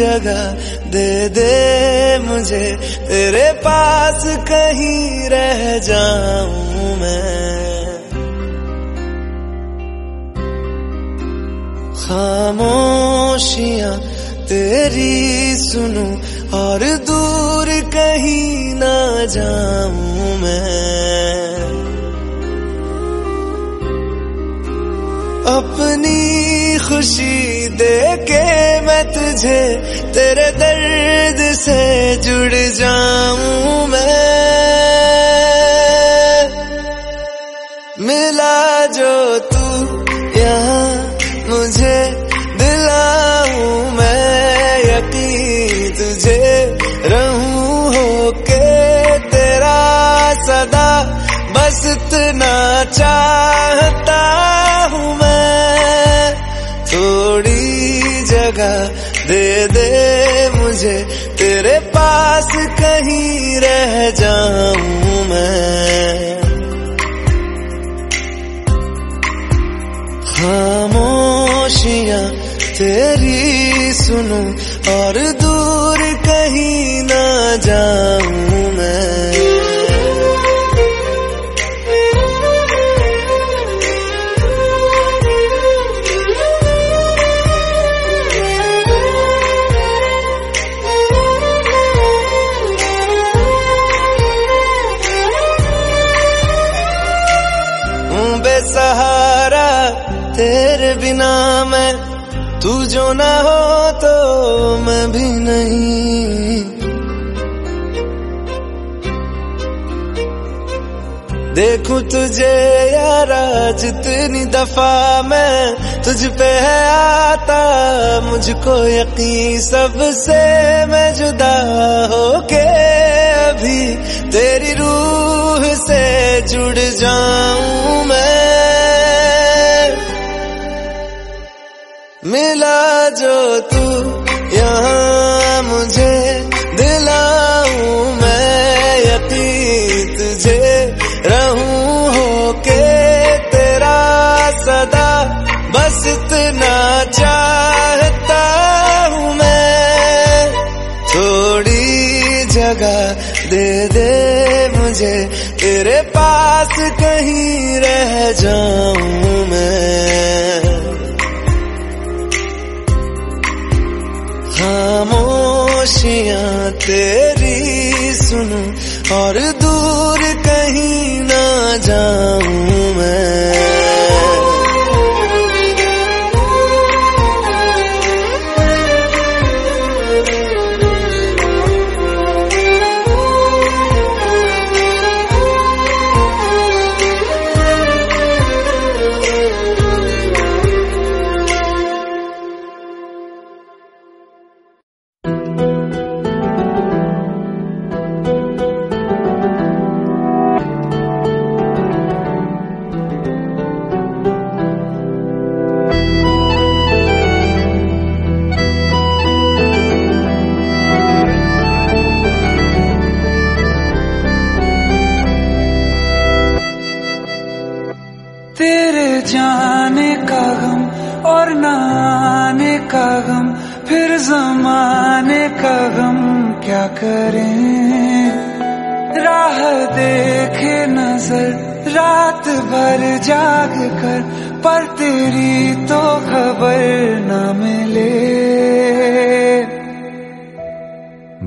जगह दे दे मुझे। तेरे पास कहीं रह जाऊँ मैं। खामोशियाँ तेरी सुनूं और दूर कहीं ना जाऊँ मैं। अपनी खुशी दे के मैं तुझे तेरे दर्द से जुड़ जाऊँ मैं। ना हो तो मैं भी नहीं। देखूँ तुझे यारा, जितनी दफ़ा मैं तुझ पे है आता, मुझको यकीन सबसे मैं जुदा होके अभी तेरी रूह से जुड़ जाऊँ मैं। मिला जो तू यहाँ मुझे, दिलाऊं मैं यकीन तुझे रहूँ हो के तेरा सदा, बस इतना चाहता हूँ मैं। थोड़ी जगह दे दे मुझे, तेरे पास कहीं रह जाऊँ। भर जाग कर, पर तेरी तो खबर न मिले।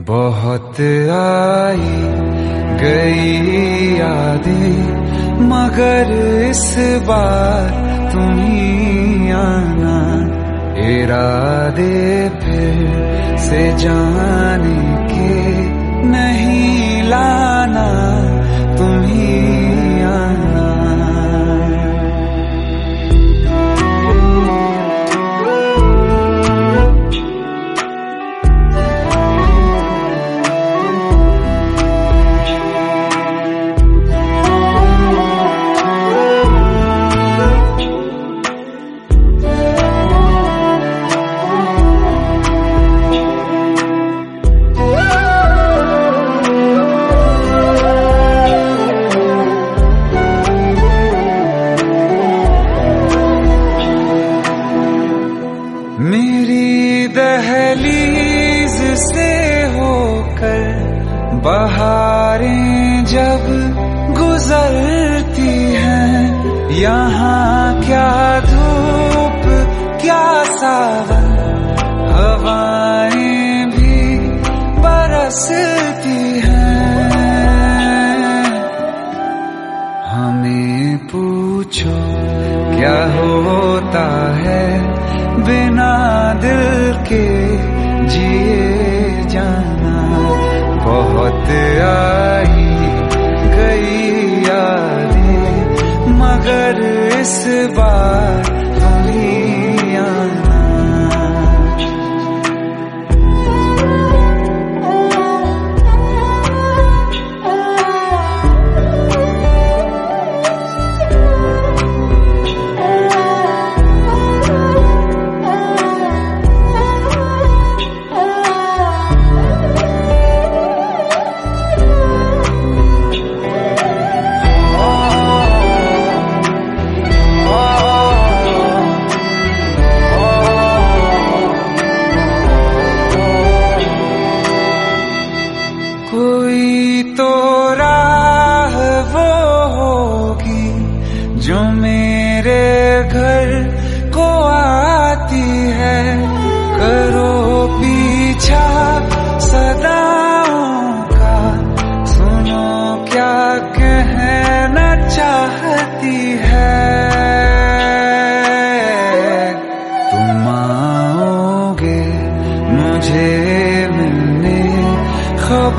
बहुत आई गई यादें, मगर इस बार तुम ही आना। इरादे फिर से जाने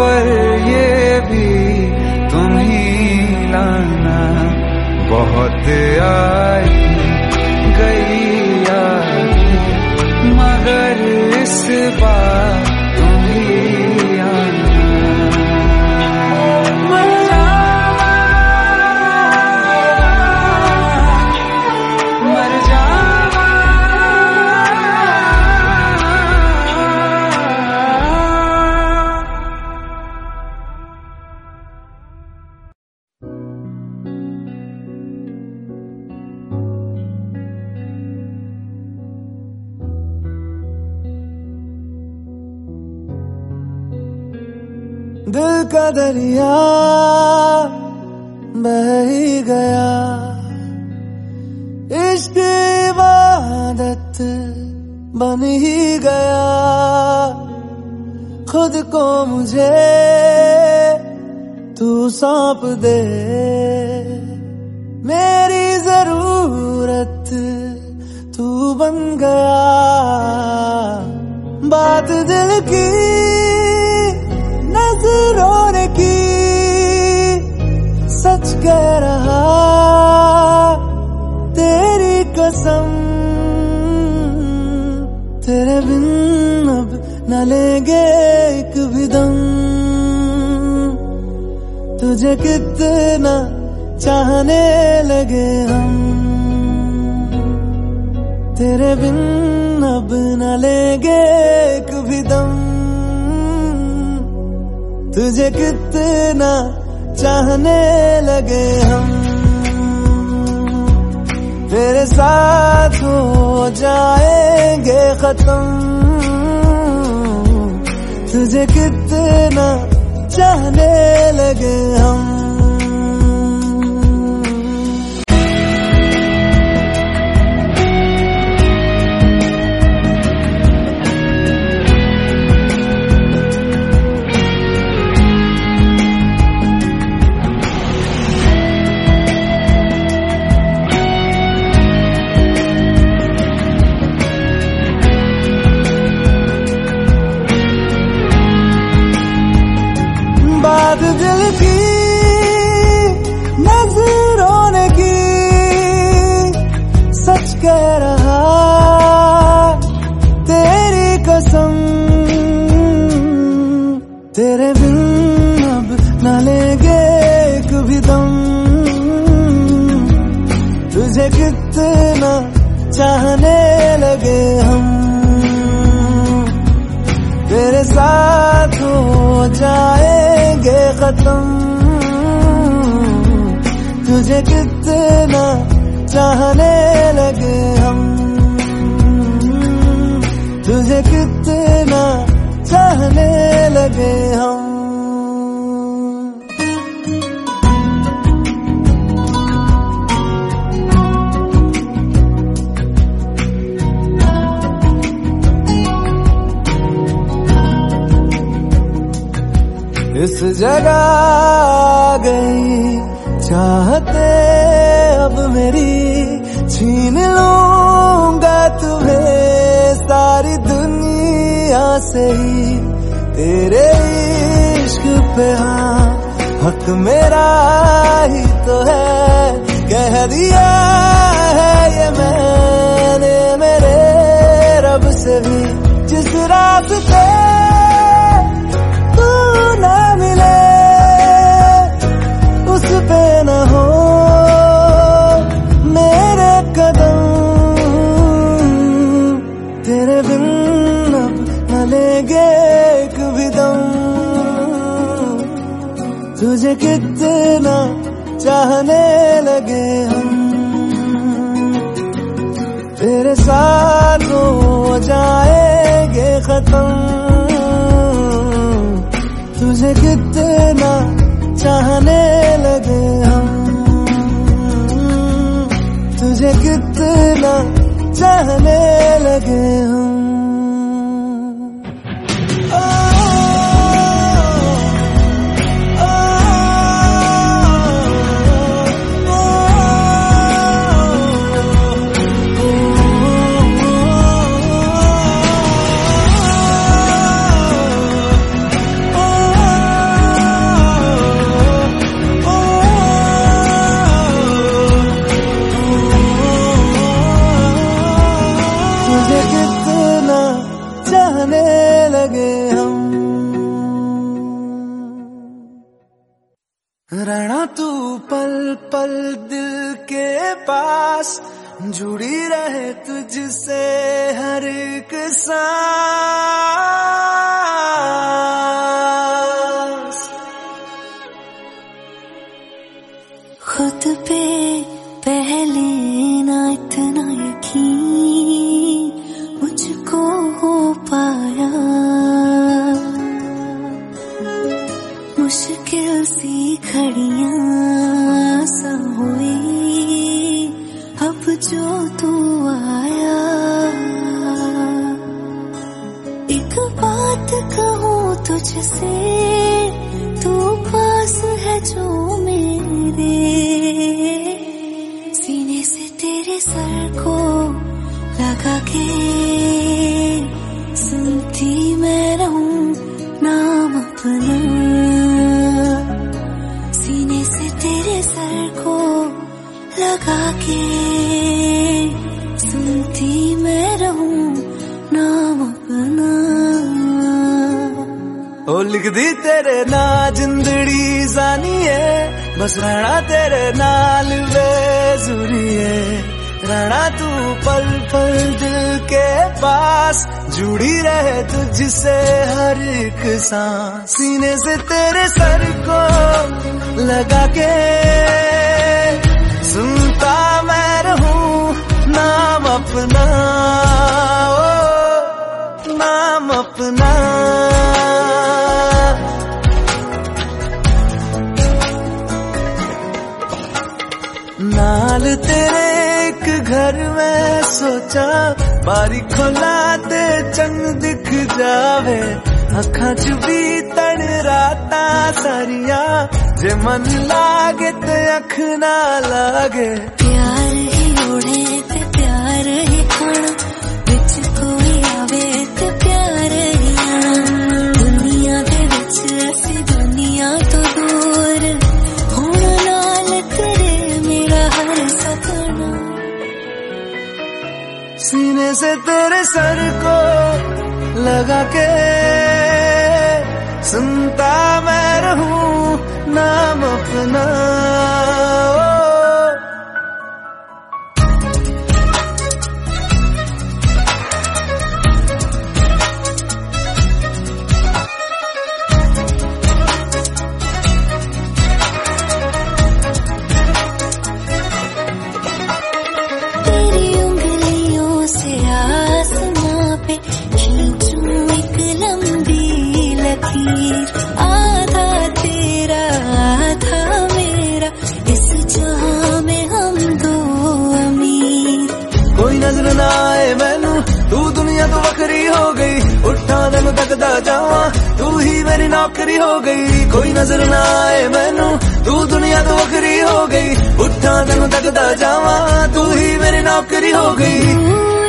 खबर ये भी तुम ही लाना। बहुत आई गई आई मगर इस बार दरिया बह ही गया। इश्क इबादत बन ही गया। खुद को मुझे तू सौंप दे। मेरी ज़रूरत तू बन गया। बात दिल की नज़रों की सच कह रहा, तेरी कसम तेरे बिन अब न लेंगे एक भी दम। तुझे कितना चाहने लगे हम, तेरे बिन अब न लेंगे तुझे कितना चाहने लगे हम। तेरे साथ हो जाएँगे खत्म। तुझे कितना चाहने लगे हम। तेरे साथ जाएँगे खत्म। तुझे कितना चाहने लगे हम। तुझे कितना चाहने लगे हम। जुड़ी रहे तुझसे हर एक सांस। तुझसे तू पास है जो मेरे। सीने से तेरे सर को लगा के सुनती मैं रहूँ नाम अपना। सीने से तेरे सर को लगा के लिख दी तेरे ना जिंदड़ी जानी है। बस रहना तेरे नाल बेजुरी है। रहना तू पल पल दिल के पास जुड़ी रहे तुझसे हर एक सांस। सीने से तेरे सर को लगा के सुनता मैं रहूँ नाम अपना ओ, नाम अपना। सोचा, बारी खोला ते चंग दिख जावे। अखा च भी तन रात सारिया, जे मन लागे ते अख ना लागे। प्यार ही ओढ़े सीने से तेरे सर को लगा के सुनता मैं रहूँ नाम अपना। आए मैनू तू दुनिया तो वखरी हो गई उठा तेन तकदा जावा तू ही मेरी नौकरी हो गई कोई नज़र ना आए मैनू तू दुनिया तो वखरी हो गई उठा तेन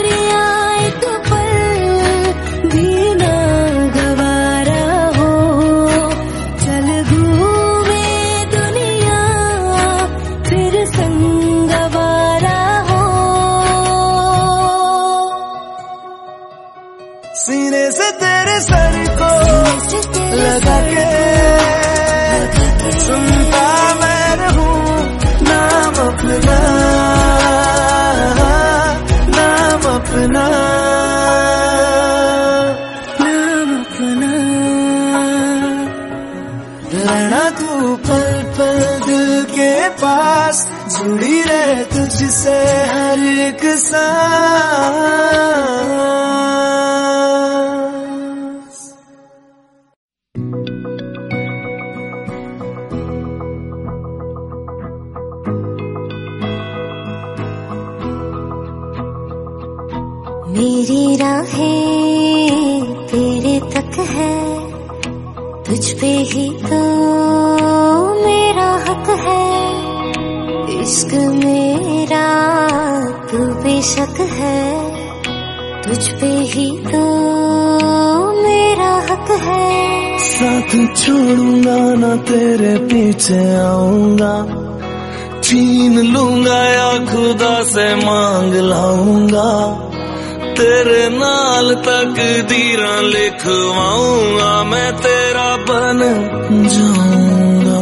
तेरे सर को लगा के। सुनता मैं रहूँ नाम अपना नाम अपना। नाम अपना। रहना तू पल पल दिल के पास, जुड़ी रहे तुझसे हर एक सांस। छोड़ूँगा ना, तेरे पीछे आऊँगा। छीन लूँगा या खुदा से मांग लाऊँगा। तेरे नाल तक दीरा लिखवाऊँगा, मैं तेरा बन जाऊँगा।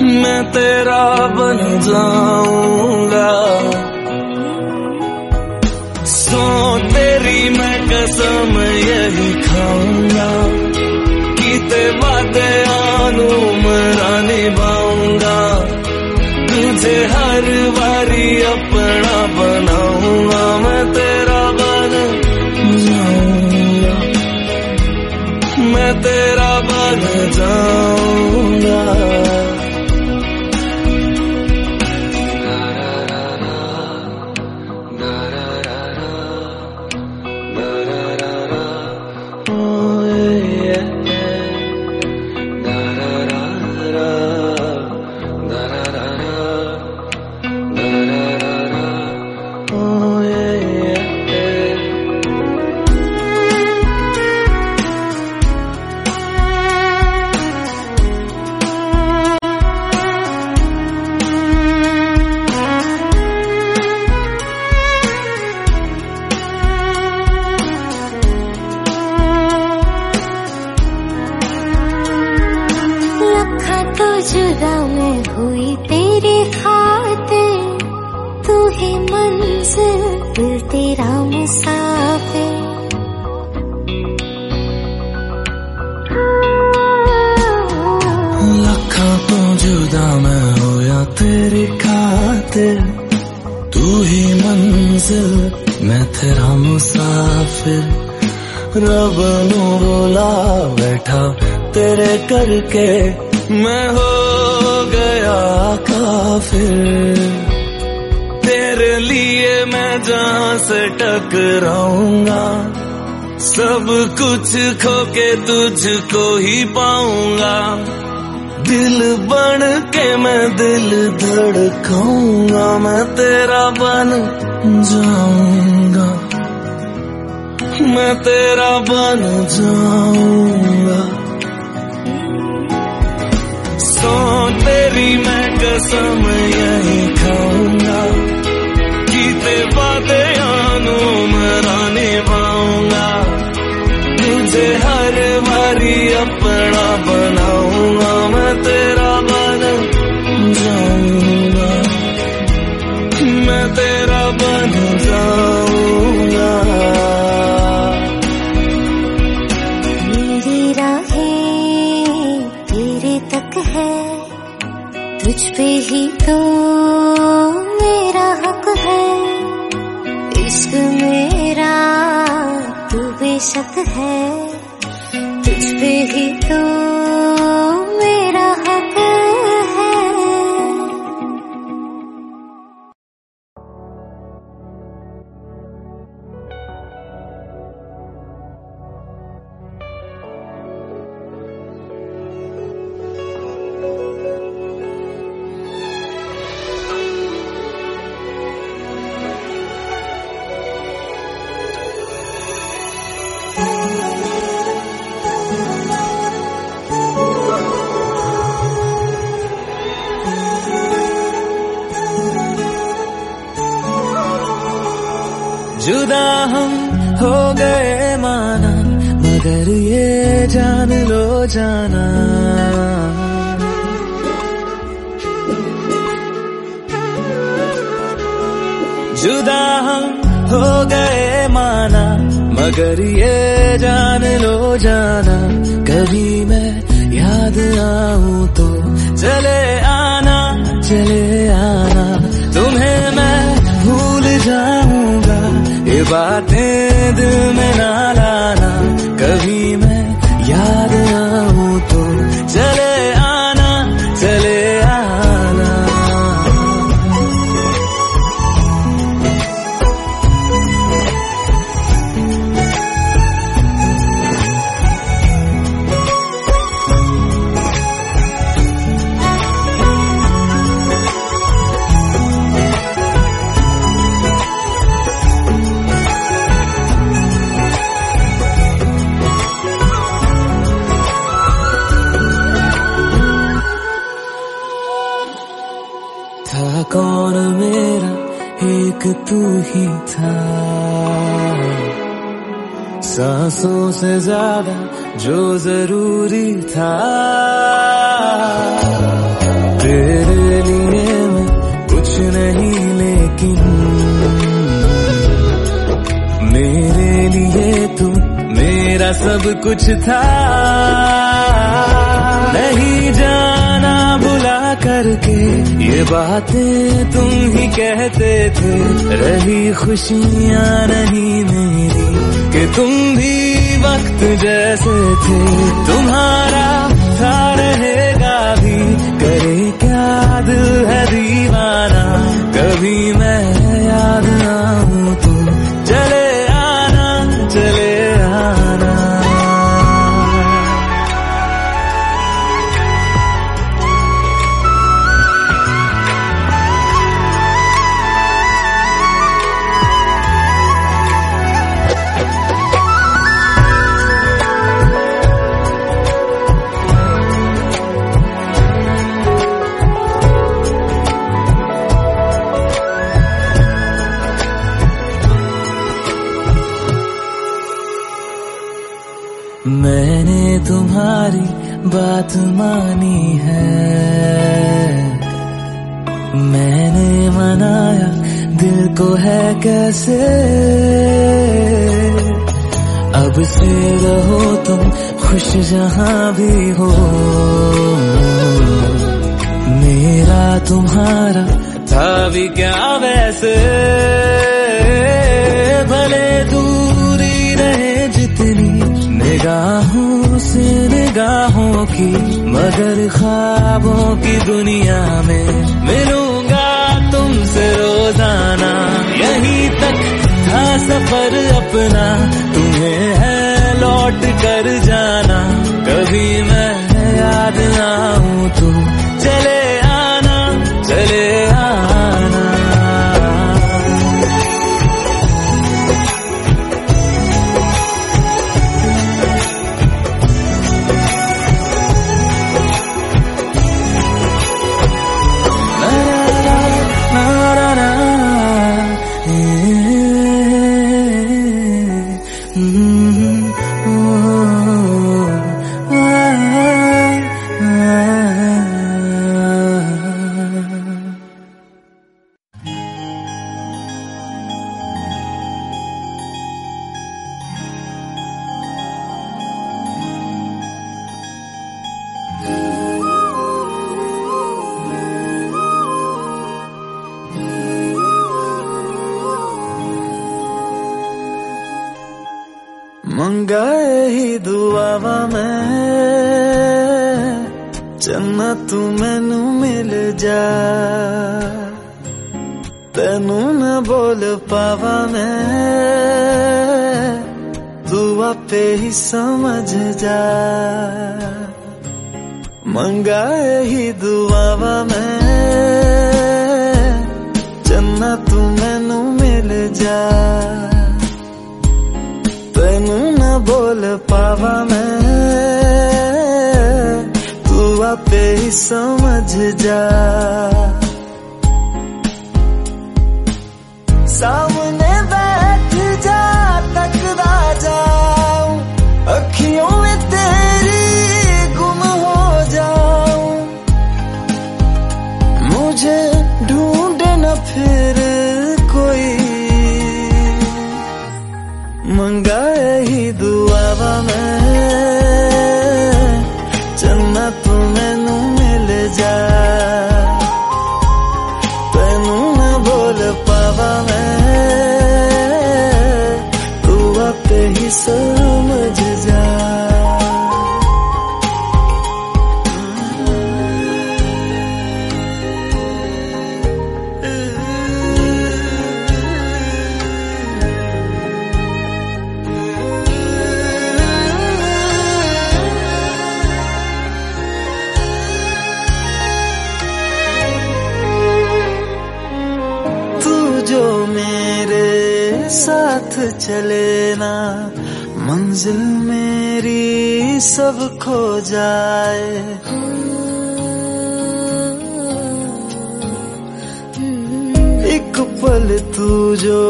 मैं तेरा बन जाऊँगा। सो तेरी मैं कसम यही खाऊँगा। कीते वादे आनू मरा निभाऊँगा। तुझे हर बारी अपना के मैं हो गया काफिर। तेरे लिए मैं जहाँ से टकराऊँगा, सब कुछ खो के तुझको ही पाऊँगा। दिल बन के मैं दिल धड़काऊँगा, मैं तेरा बन जाऊँगा। मैं तेरा बन जाऊँगा। सो तेरी मैं कसम यही खाऊँगा। कीते वादे आनू मरा निभाऊँगा तुझे हर बारी अपना बनाऊँगा। मैं तेरा तुझ पे ही तो मेरा हक है। इश्क मेरा तू बेशक है। गए माना, मगर ये जान लो जाना। जुदा हम हो गए माना, मगर ये जान लो जाना। कभी मैं याद आऊँ तो चले आना चले आना। तुम्हें मैं भूल जाऊँगा, ये बातें दिल में ना जो ज़रूरी था। तेरे लिए मैं कुछ नहीं, लेकिन मेरे लिए तू मेरा सब कुछ था। नहीं जाना बुला करके ये बातें तुम ही कहते थे। रही खुशियाँ नहीं मेरी कि तुम भी वक्त जैसे थे। तुम्हारा था रहेगा भी। करे क्या दिल है दीवाना? कभी मैं याद आऊँ मंगाए ही दुआवा मैं चन्ना तू मैनू मिल जा। तेनू न बोल पावा मैं, तू आपे ही समझ जा। मंगाए ही दुआवा मैं चन्ना तू मैनू मिल जा। बोल पावा मैं। तू आपे ही समझ जा। सामने सब खो जाए। एक पल तू जो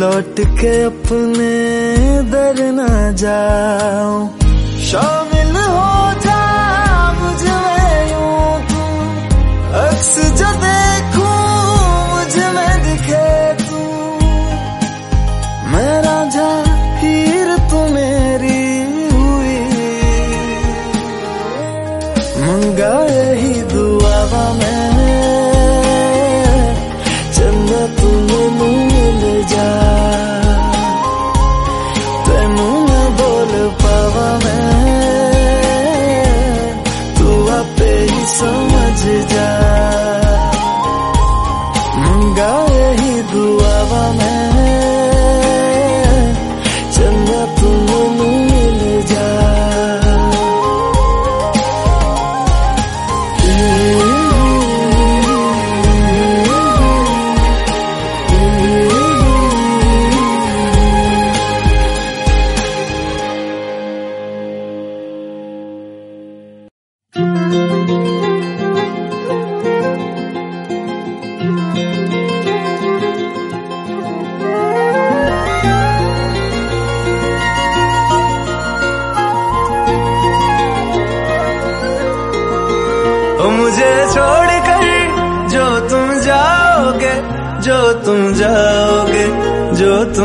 लौट के अपने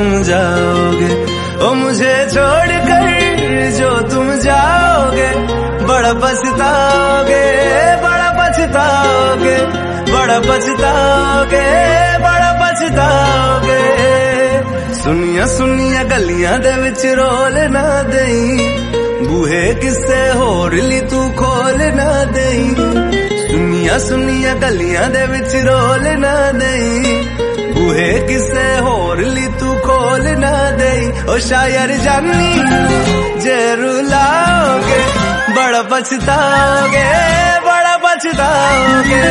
तुम जाओगे? ओ, मुझे छोड़ कर जो तुम जाओगे, बड़ा पछताओगे बड़ा पछताओगे बड़ा पछताओगे बड़ा पछताओगे। सुनिया सुनिया, गलिया दे विच रोल ना देई। बूहे किसे होर ली तू खोल ना देई। सुनिया सुनिया, गलिया दे विच रोल ना देई। बूहे किसे होर ली तू बोल न दे ओ शायर जानी जे लाओगे बड़ा पछताओगे बड़ा पछताओगे।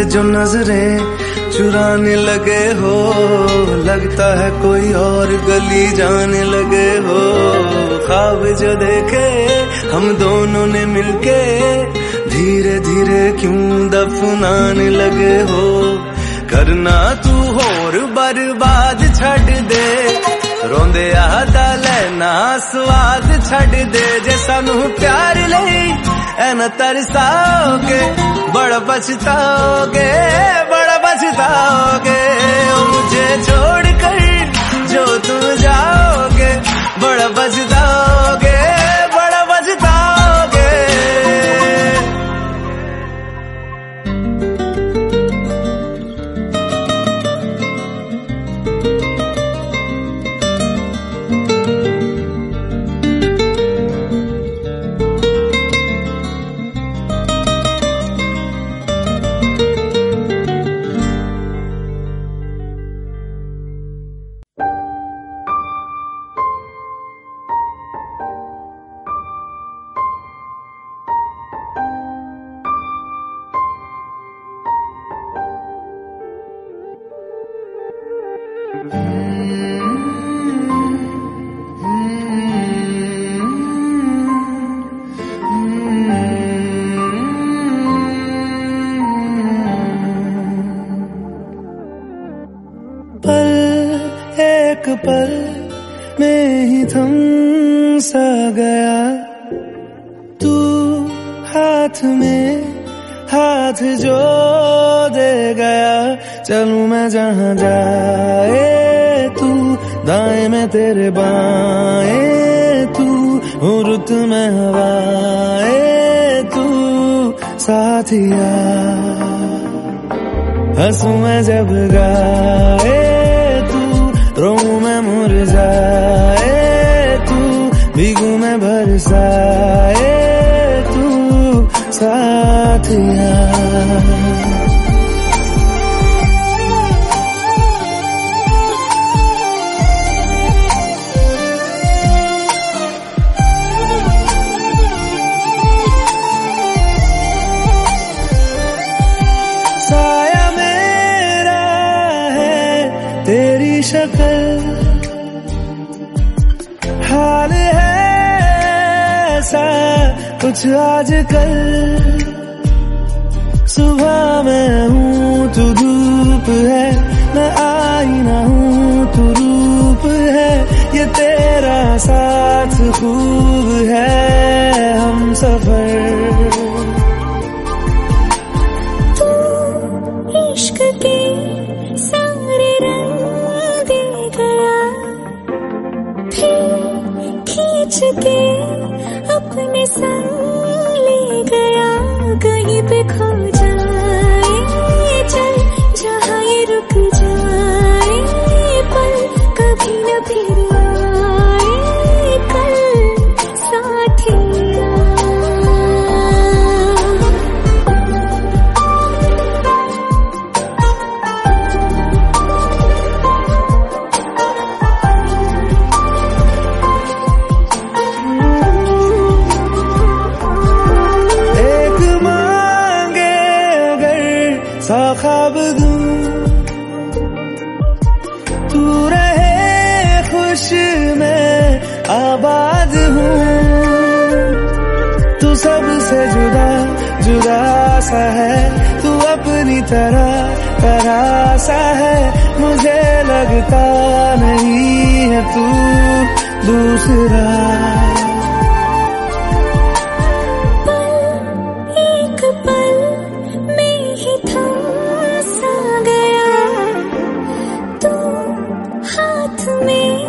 से जो नज़रें चुराने लगे हो। लगता है कोई और गली जाने लगे हो। खाब जो देखे हम दोनों ने मिलके धीरे धीरे क्यों दफनाने लगे हो। करना तू होर बर्बाद छड़ दे, रोंदे आदा लेना, स्वाद छड़ दे। जे सानू प्यार ले न तरसाओगे बड़ बचताओगे बड़ बचताओगे मुझे छोड़ कर जो तू जाओगे बड़ा बचताओगे जब गाए तू रो मैं मुरझाए तू भीगू मैं बरसाए तू साथ साया कुछ आजकल सुबह मैं हूँ तू धूप है, मैं आई ना हूँ तू रूप है, ये तेरा साथ खूब तू दूसरा। एक पल में ही थम सा गया। तू हाथ में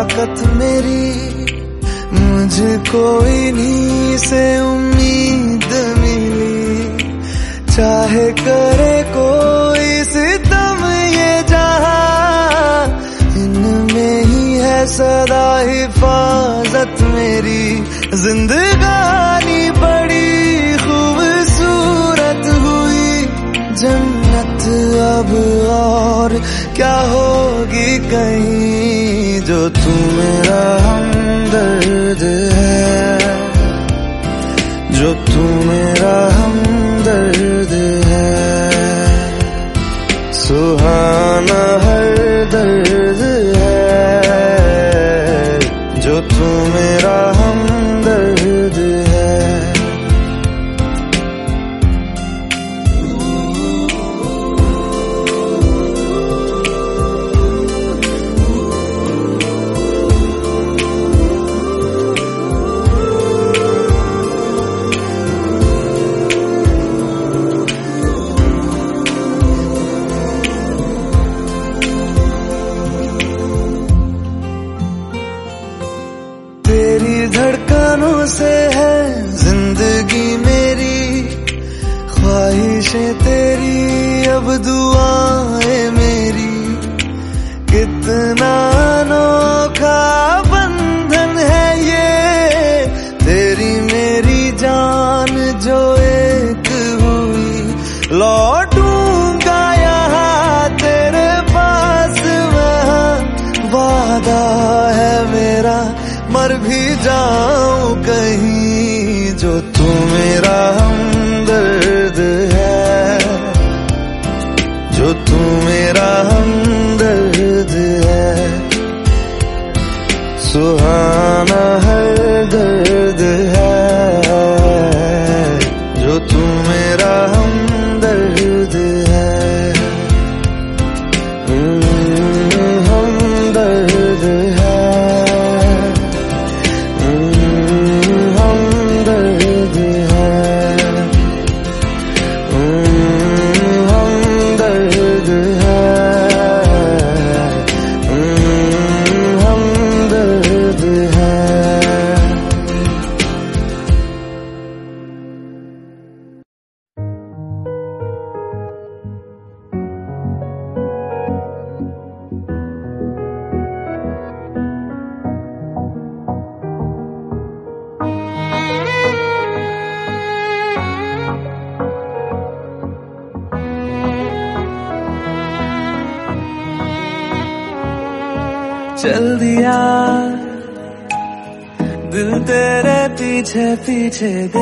ताकत मेरी मुझे कोई नहीं से उम्मीद मिली। चाहे करे कोई सितम ये जहाँ, इनमें ही है सदा हिफाजत मेरी। जिंदगानी बड़ी खूबसूरत हुई। जन्नत अब और क्या पीछे देखता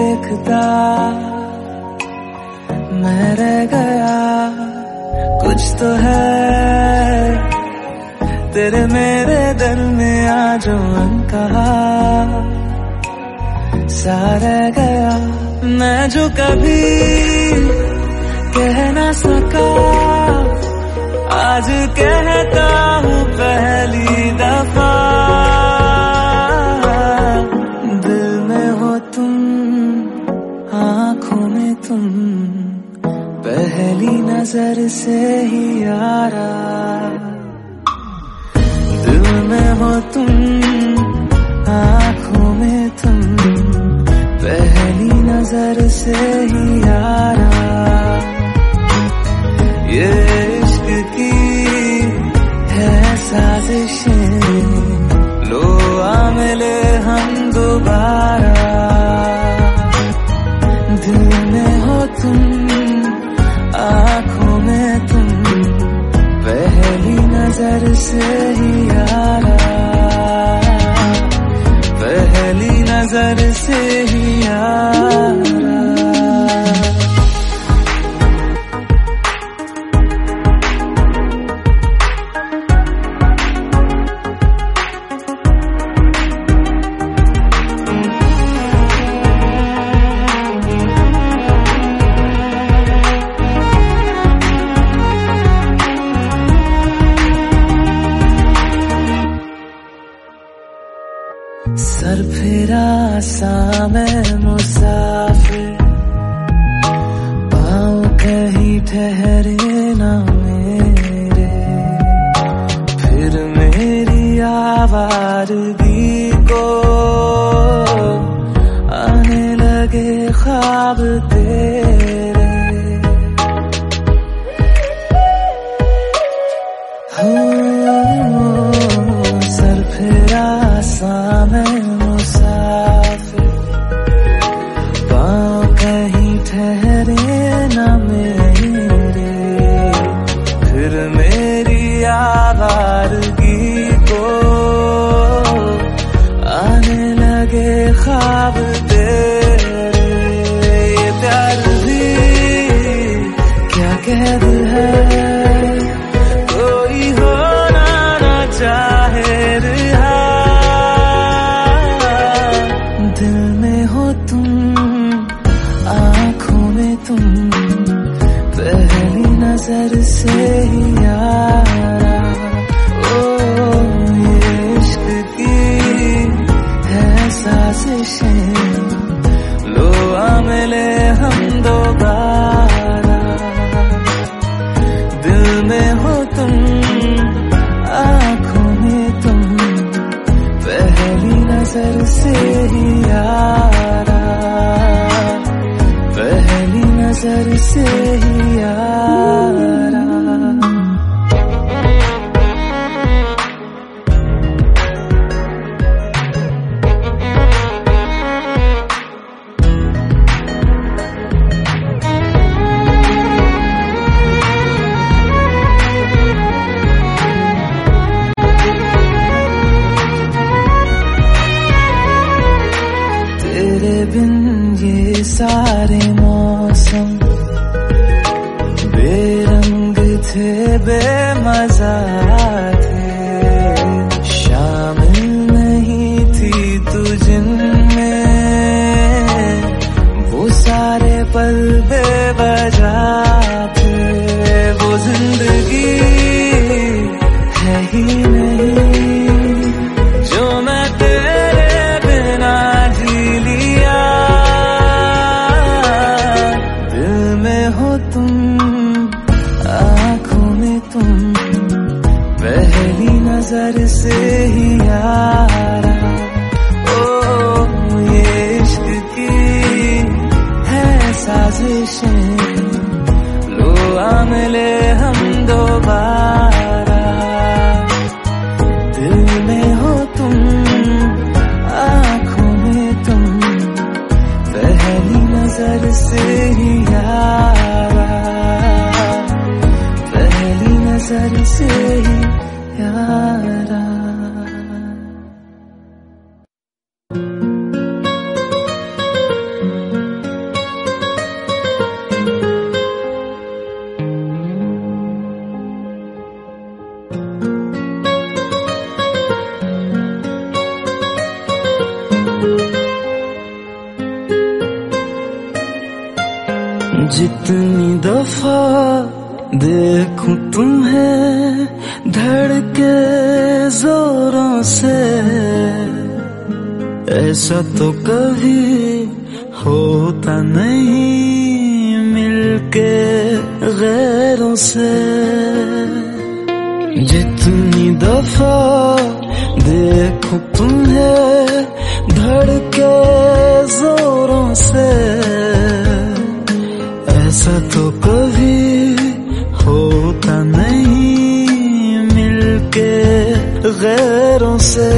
नज़रों से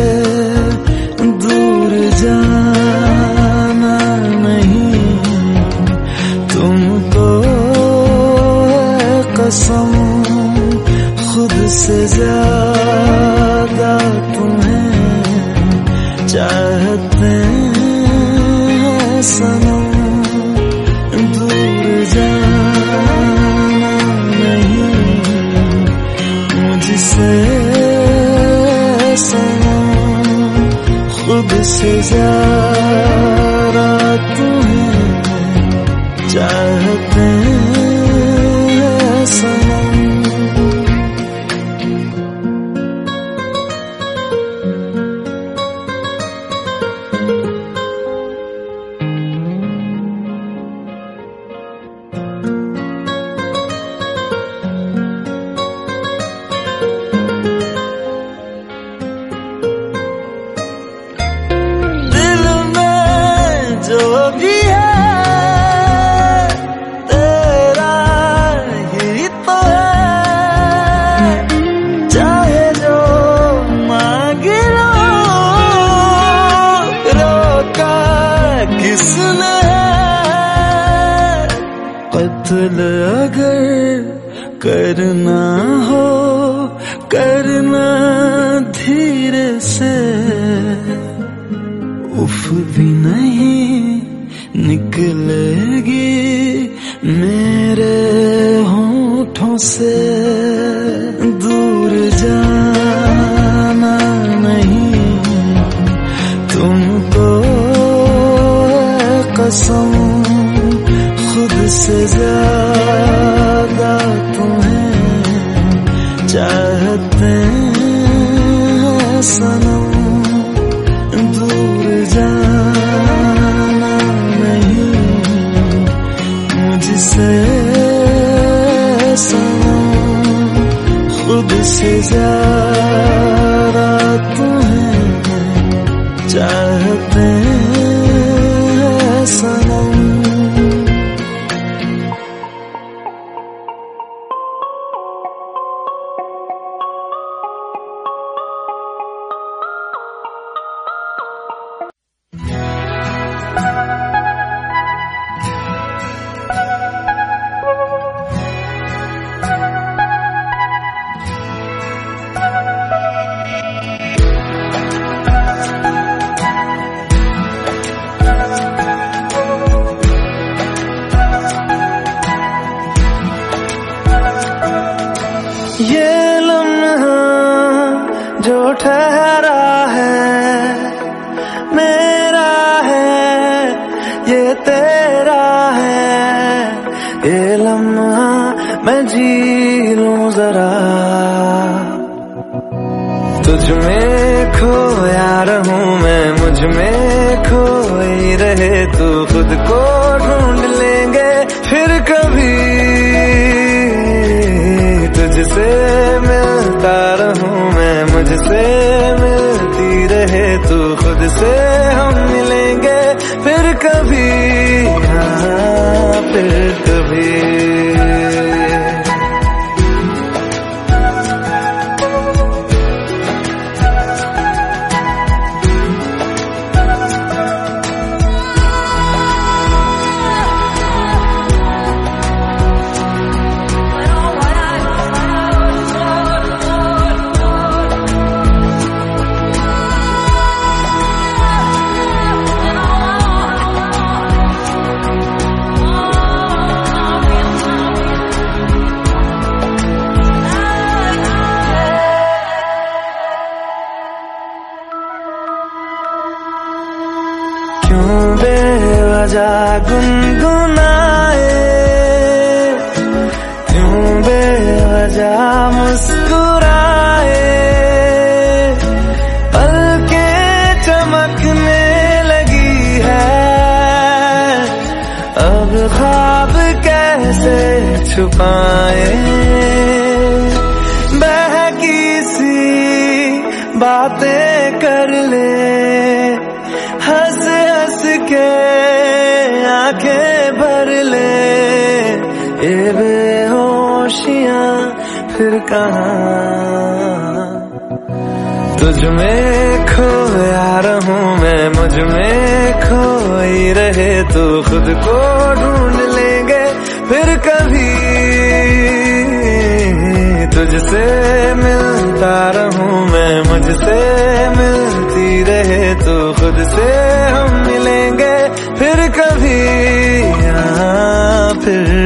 दूर जाना नहीं। तुम तो कसम, खुद से ज़्यादा तुम्हें चाहते हैं सनम। 写着 छुपाए? बहकी सी बातें कर ले। हंस हंस के आँखें भर ले। ये बेहोशियाँ फिर कहाँ? तुझ में खोया रहूँ मैं, मुझमें खोई रहे तू, खुद को ढूंढ लेंगे फिर कभी। तुझसे मिलता रहूँ मैं, मुझसे मिलती रहे तू, खुद से हम मिलेंगे फिर कभी। यहाँ फिर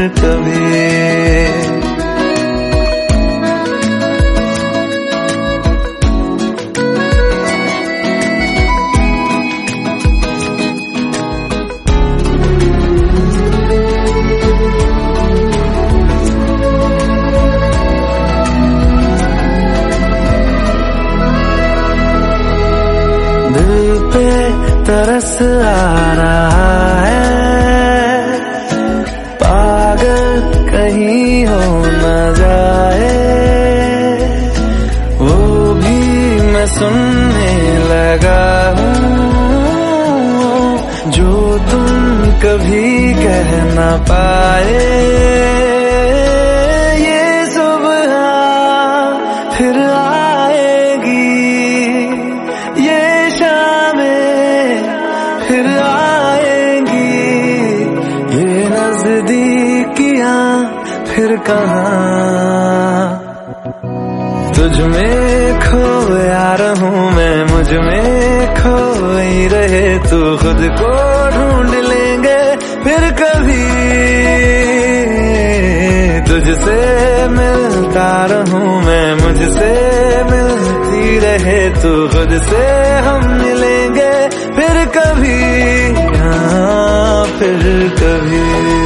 मैं खोई रहे तू खुद को ढूंढ लेंगे फिर कभी। तुझसे मिलता रहूँ मैं, मुझसे मिलती रहे तू खुद से हम मिलेंगे फिर कभी। हाँ फिर कभी।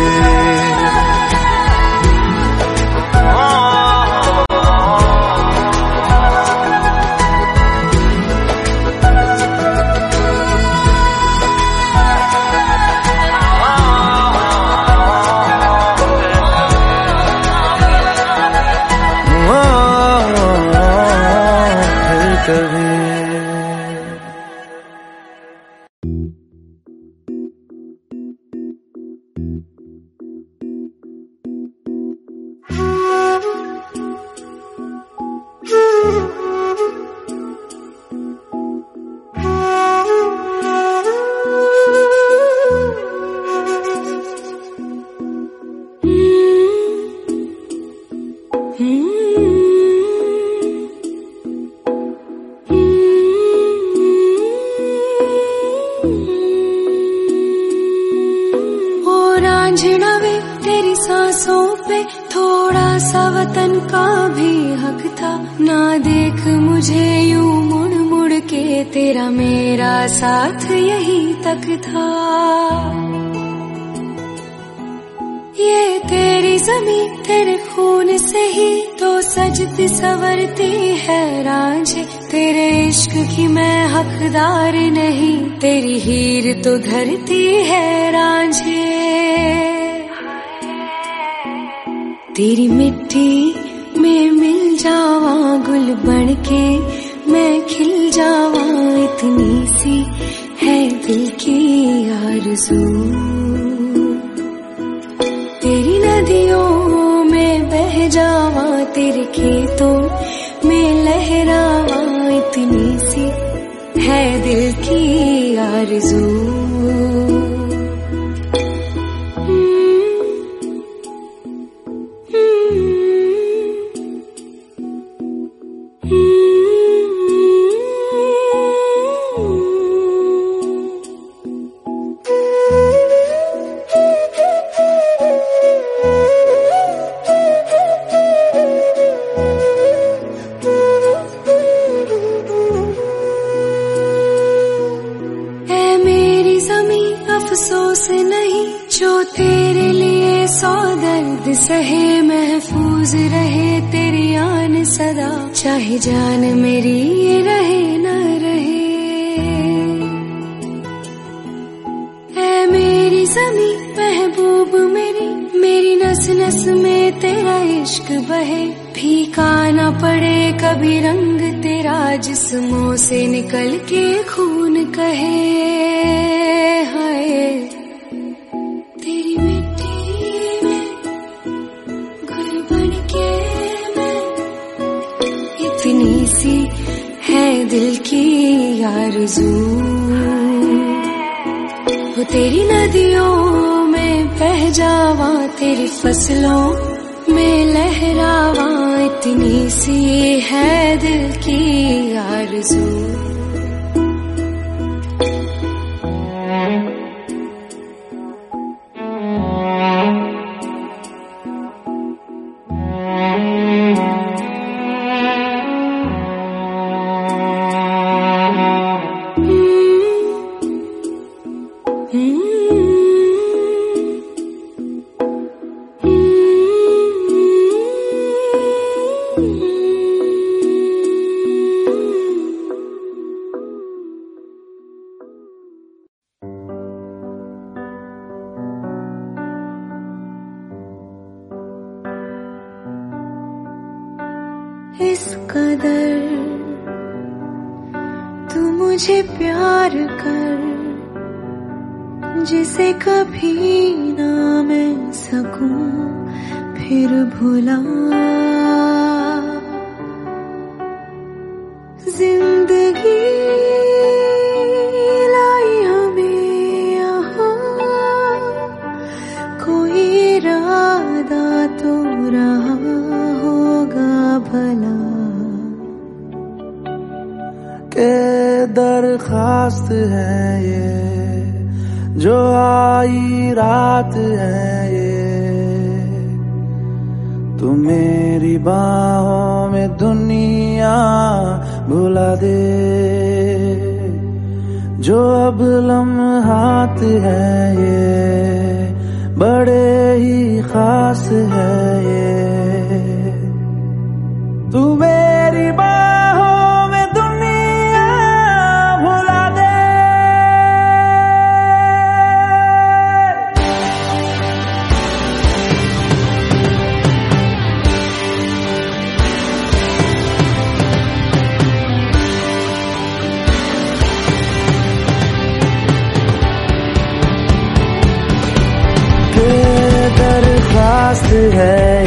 तो धरती उस नहीं, जो तेरे लिए सौ दर्द सहे महफूज रहे, तेरी आन सदा, चाहे जान मेरी रहे न रहे। ऐ मेरी जमी महबूब मेरी मेरी नस नस में तेरा इश्क बहे। फीका न पड़े कभी रंग तेरा, जिसमों से निकल के खून कहे। वो तेरी नदियों में बह जावा, तेरी फ़सलों में लहरावा। इतनी सी है दिल की आरज़ू। दरखास्त है ये, जो आई रात है ये। तू मेरी बाहों में दुनिया भुला दे, जो अब लम्हात है ये, बड़े ही खास है ये। है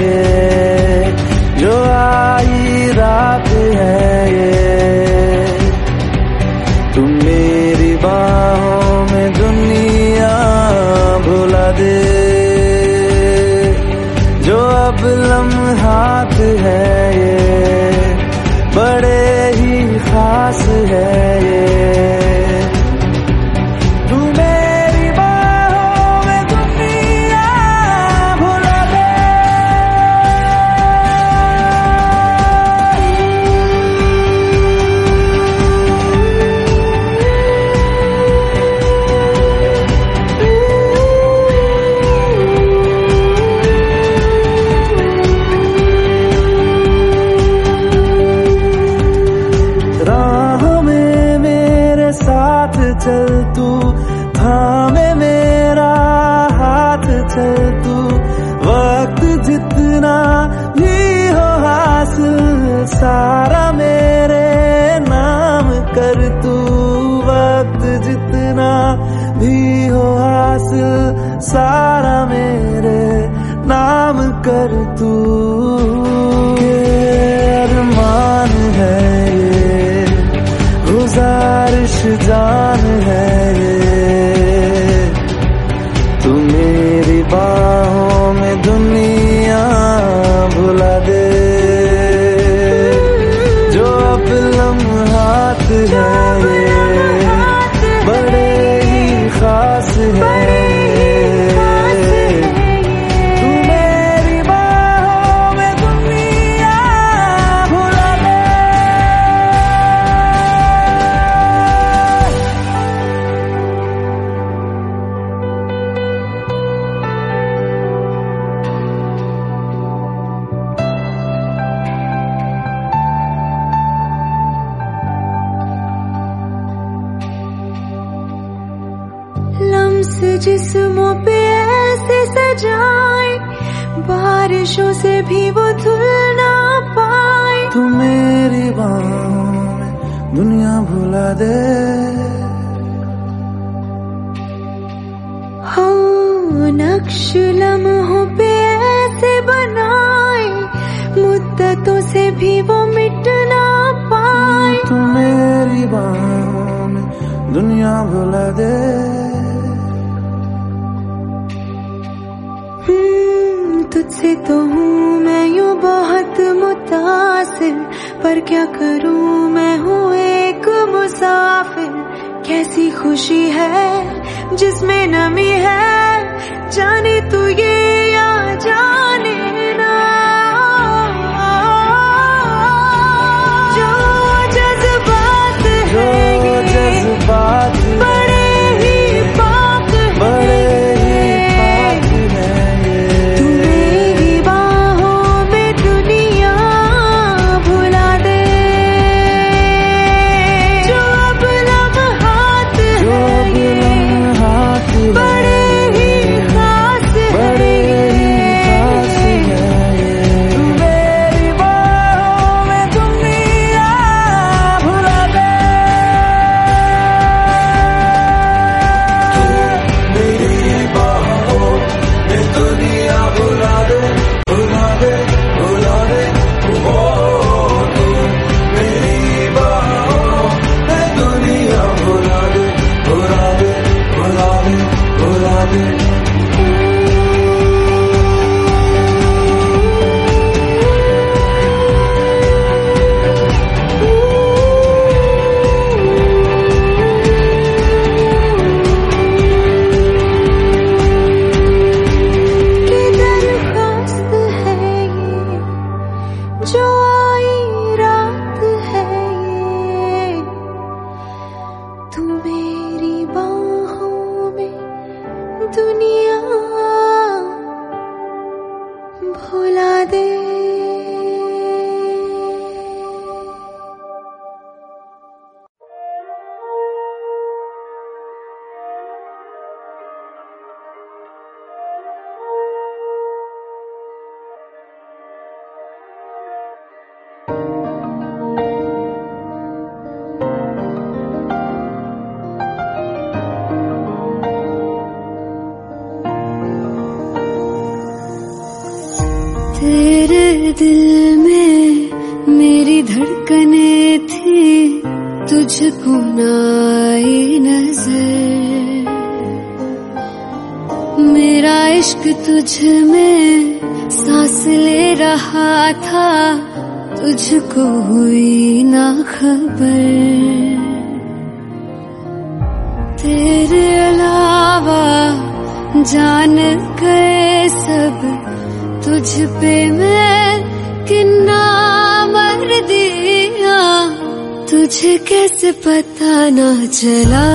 चला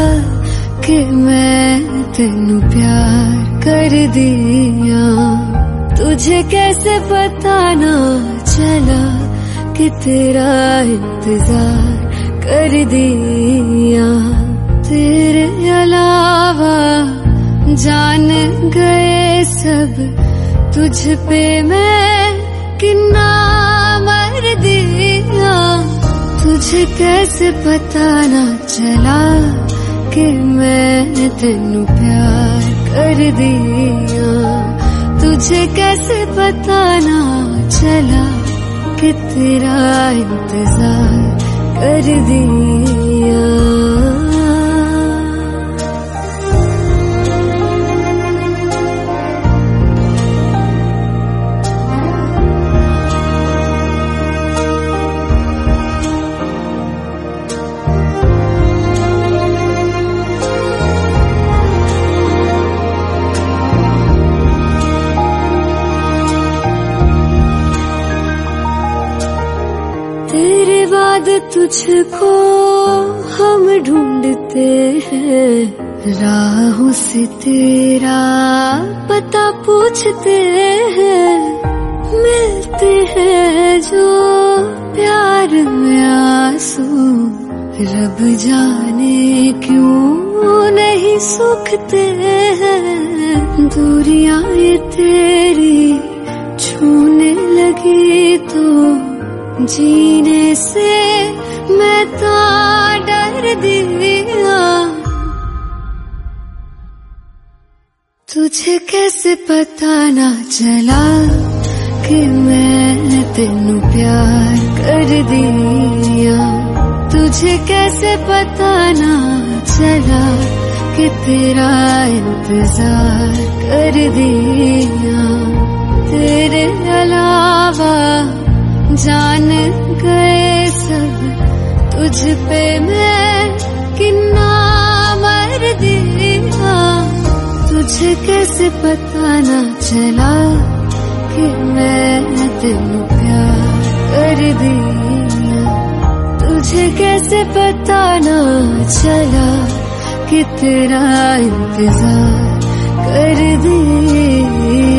कि मैं तेन प्यार कर दिया। तुझे कैसे बताना चला कि तेरा इंतज़ार कर दिया। तेरे अलावा जान गए सब तुझ पे मैं कैसे पता ना चला कि मैंने तेन प्यार कर दिया? तुझे कैसे पता ना चला कि तेरा इंतज़ार कर दिया? तुझको हम ढूंढते हैं। राहों से तेरा पता पूछते हैं। मिलते हैं जो प्यार में आँसू। रब जाने क्यों नहीं सुखते हैं। दूरियाँ तेरी छूने लगी तो जीने से मैं तो डर दिया। तुझे कैसे पता ना चला कि मैं तेनू प्यार कर दिया? तुझे कैसे पता ना चला कि तेरा इंतज़ार कर दिया? तेरे अलावा जान गए सब तुझ पे मैं किन्ना मर दिया। तुझे कैसे पता ना चला कि मैं तेनू प्यार कर दिया। तुझे कैसे पता ना चला कि तेरा इंतज़ार कर दिया।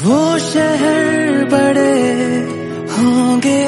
वो शहर बड़े होंगे